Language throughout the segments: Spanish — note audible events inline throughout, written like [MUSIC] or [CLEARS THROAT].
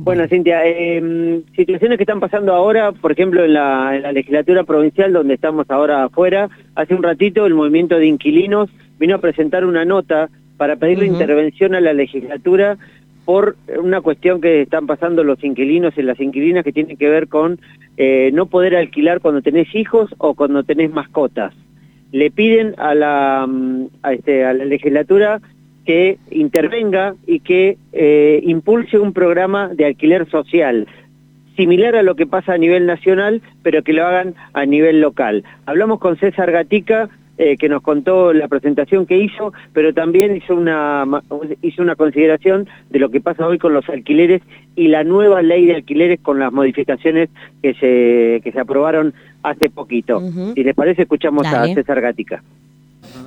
Bueno, Cintia, eh, situaciones que están pasando ahora, por ejemplo, en la, legislatura provincial, donde estamos ahora afuera, hace un ratito el movimiento de inquilinos vino a presentar una nota para pedirle intervención a la legislatura por una cuestión que están pasando los inquilinos y las inquilinas que tiene que ver con eh, no poder alquilar cuando tenés hijos o cuando tenés mascotas. Le piden a la, mm, a este, a la legislatura que intervenga y que eh, impulse un programa de alquiler social, similar a lo que pasa a nivel nacional, pero que lo hagan a nivel local. Hablamos con César Gatica, eh, que nos contó la presentación que hizo, pero también hizo una, hizo una consideración de lo que pasa hoy con los alquileres y la nueva ley de alquileres con las modificaciones que se, que se aprobaron hace poquito. Si les parece, escuchamos a César Gatica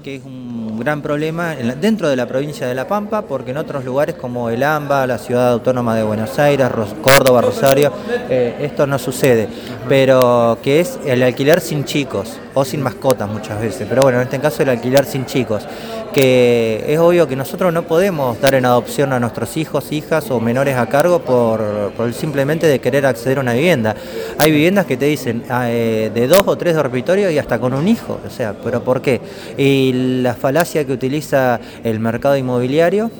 que es un gran problema dentro de la provincia de La Pampa, porque en otros lugares como el AMBA, la ciudad autónoma de Buenos Aires, Córdoba, Rosario, eh, esto no sucede, pero que es el alquiler sin chicos o sin mascotas muchas veces, pero bueno, en este caso el alquiler sin chicos. Que es obvio que nosotros no podemos dar en adopción a nuestros hijos, hijas o menores a cargo por, por simplemente de querer acceder a una vivienda. Hay viviendas que te dicen ah, eh, de dos o tres dormitorios y hasta con un hijo, o sea, pero ¿por qué? Y la falacia que utiliza el mercado inmobiliario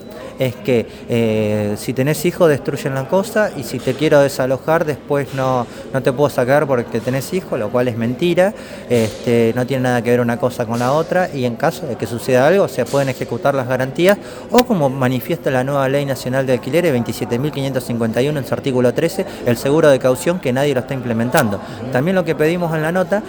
es que eh, si tenés hijos destruyen la cosa y si te quiero desalojar después no, no te puedo sacar porque tenés hijos, lo cual es mentira, este, no tiene nada que ver una cosa con la otra y en caso de que suceda algo se pueden ejecutar las garantías o como manifiesta la nueva Ley Nacional de Alquileres 27.551 en su artículo 13, el seguro de caución que nadie lo está implementando. También lo que pedimos en la nota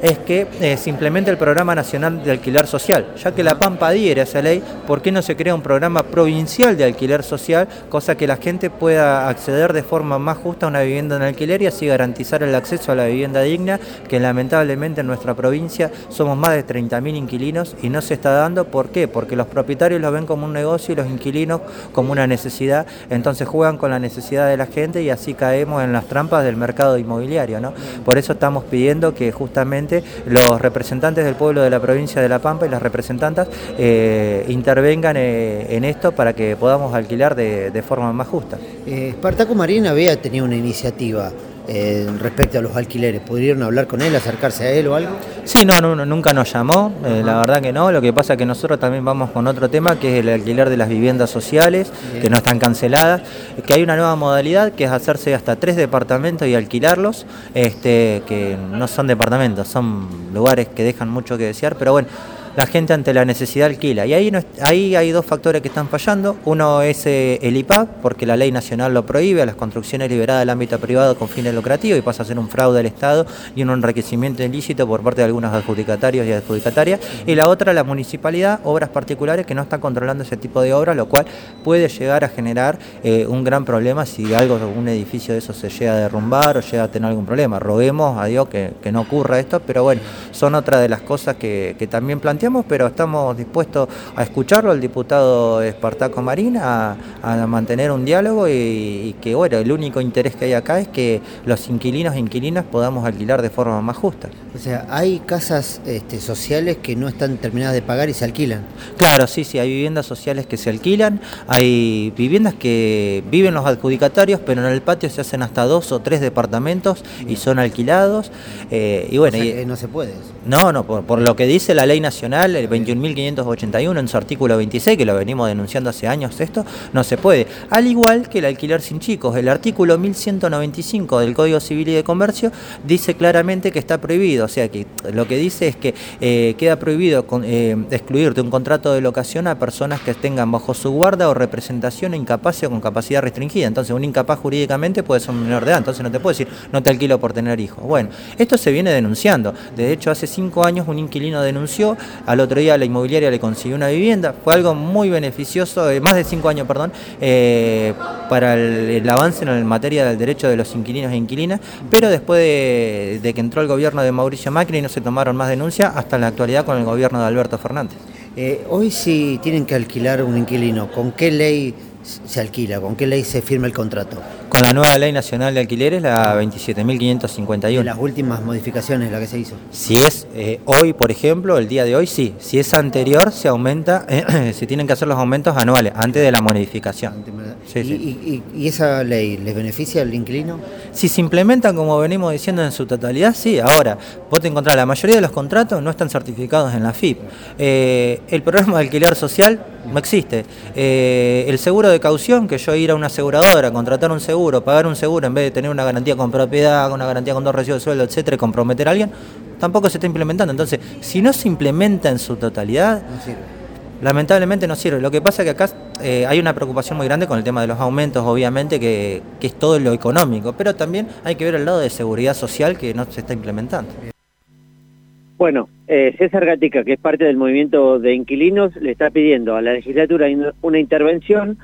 es que eh, se el Programa Nacional de Alquiler Social. Ya que La Pampa adhiere esa ley, ¿por qué no se crea un programa provincial de alquiler social, cosa que la gente pueda acceder de forma más justa a una vivienda en alquiler y así garantizar el acceso a la vivienda digna, que lamentablemente en nuestra provincia somos más de 30.000 inquilinos y no se está dando. ¿Por qué? Porque los propietarios lo ven como un negocio y los inquilinos como una necesidad, entonces juegan con la necesidad de la gente y así caemos en las trampas del mercado inmobiliario. ¿no? Por eso estamos pidiendo que justamente los representantes del pueblo de la provincia de La Pampa y las representantes eh, intervengan eh, en esto para que podamos alquilar de, forma más justa. Eh, Espartaco Marín había tenido una iniciativa eh, respecto a los alquileres? ¿Pudieron hablar con él, acercarse a él o algo? Sí, no, no nunca nos llamó, eh, la verdad que no. Lo que pasa es que nosotros también vamos con otro tema, que es el alquiler de las viviendas sociales, que no están canceladas, que hay una nueva modalidad que es hacerse hasta tres departamentos y alquilarlos, este, que no son departamentos, son lugares que dejan mucho que desear, pero bueno la gente ante la necesidad alquila. Y ahí, hay dos factores que están fallando. Uno es eh, el IPAP, porque la ley nacional lo prohíbe a las construcciones liberadas del ámbito privado con fines lucrativos y pasa a ser un fraude al Estado y un enriquecimiento ilícito por parte de algunos adjudicatarios y adjudicatarias. Y la otra, la municipalidad, obras particulares que no están controlando ese tipo de obras, lo cual puede llegar a generar eh, un gran problema si algo, un edificio de eso se llega a derrumbar o llega a tener algún problema. Roguemos a Dios que, no ocurra esto, pero bueno, son otra de las cosas que, que también planteamos pero estamos dispuestos a escucharlo, al diputado Espartaco Marín, a, mantener un diálogo y, que, bueno, el único interés que hay acá es que los inquilinos e inquilinas podamos alquilar de forma más justa. O sea, hay casas este, sociales que no están terminadas de pagar y se alquilan. Claro, sí, sí, hay viviendas sociales que se alquilan, hay viviendas que viven los adjudicatarios, pero en el patio se hacen hasta dos o tres departamentos y son alquilados. Eh, y bueno, no se puede. No, no, por lo que dice la ley nacional el 21.581 en su artículo 26, que lo venimos denunciando hace años esto, no se puede. Al igual que el alquiler sin chicos, el artículo 1195 del Código Civil y de Comercio dice claramente que está prohibido, o sea que lo que dice es que eh, queda prohibido eh, excluir de un contrato de locación a personas que tengan bajo su guarda o representación incapaz o con capacidad restringida. Entonces un incapaz jurídicamente puede ser un menor de edad, entonces no te puede decir no te alquilo por tener hijos. Bueno, esto se viene denunciando. De hecho, hace cinco años un inquilino denunció al otro día la inmobiliaria le consiguió una vivienda. Fue algo muy beneficioso, eh, más de cinco años, perdón, eh, para el, avance en materia del derecho de los inquilinos e inquilinas. Pero después de, que entró el gobierno de Mauricio Macri no se tomaron más denuncias hasta la actualidad con el gobierno de Alberto Fernández. Eh, hoy si tienen que alquilar un inquilino, ¿con qué ley se alquila? ¿Con qué ley se firma el contrato? Con la nueva ley nacional de alquileres, la 27.551. Las últimas modificaciones, la que se hizo. Si es eh, hoy, por ejemplo, el día de hoy, sí. Si es anterior, se aumenta, [CLEARS THROAT] se tienen que hacer los aumentos anuales, antes de la modificación. Sí, ¿Y, sí. y, y, esa ley les beneficia al inquilino? Si se implementan, como venimos diciendo, en su totalidad, sí. Ahora, vos te encontrás, la mayoría de los contratos no están certificados en la FIP. Eh, el programa de alquiler social no existe. Eh, el seguro de caución, que yo ir a una aseguradora, contratar un seguro, pagar un seguro en vez de tener una garantía con propiedad, una garantía con dos recibos de sueldo, etcétera, y comprometer a alguien, tampoco se está implementando. Entonces, si no se implementa en su totalidad, lamentablemente no sirve. Lo que pasa es que acá eh, hay una preocupación muy grande con el tema de los aumentos, obviamente, que, que es todo lo económico, pero también hay que ver el lado de seguridad social que no se está implementando. Bueno, eh, César Gatica, que es parte del movimiento de inquilinos, le está pidiendo a la legislatura una intervención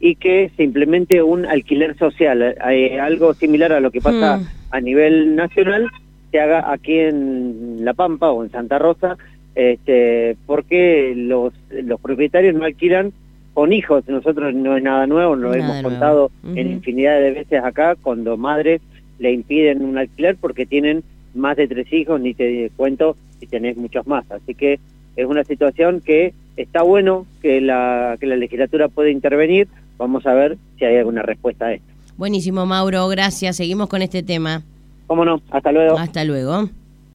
y que se implemente un alquiler social, eh, algo similar a lo que pasa mm. a nivel nacional, se haga aquí en La Pampa o en Santa Rosa, este, porque los, los propietarios no alquilan con hijos, nosotros no es nada nuevo, lo hemos contado en infinidad de veces acá, cuando madres le impiden un alquiler porque tienen más de tres hijos, ni te cuento si tenés muchos más. Así que es una situación que está bueno que la, que la legislatura pueda intervenir. Vamos a ver si hay alguna respuesta a esto. Buenísimo, Mauro, gracias. Seguimos con este tema. Cómo no, hasta luego. Hasta luego.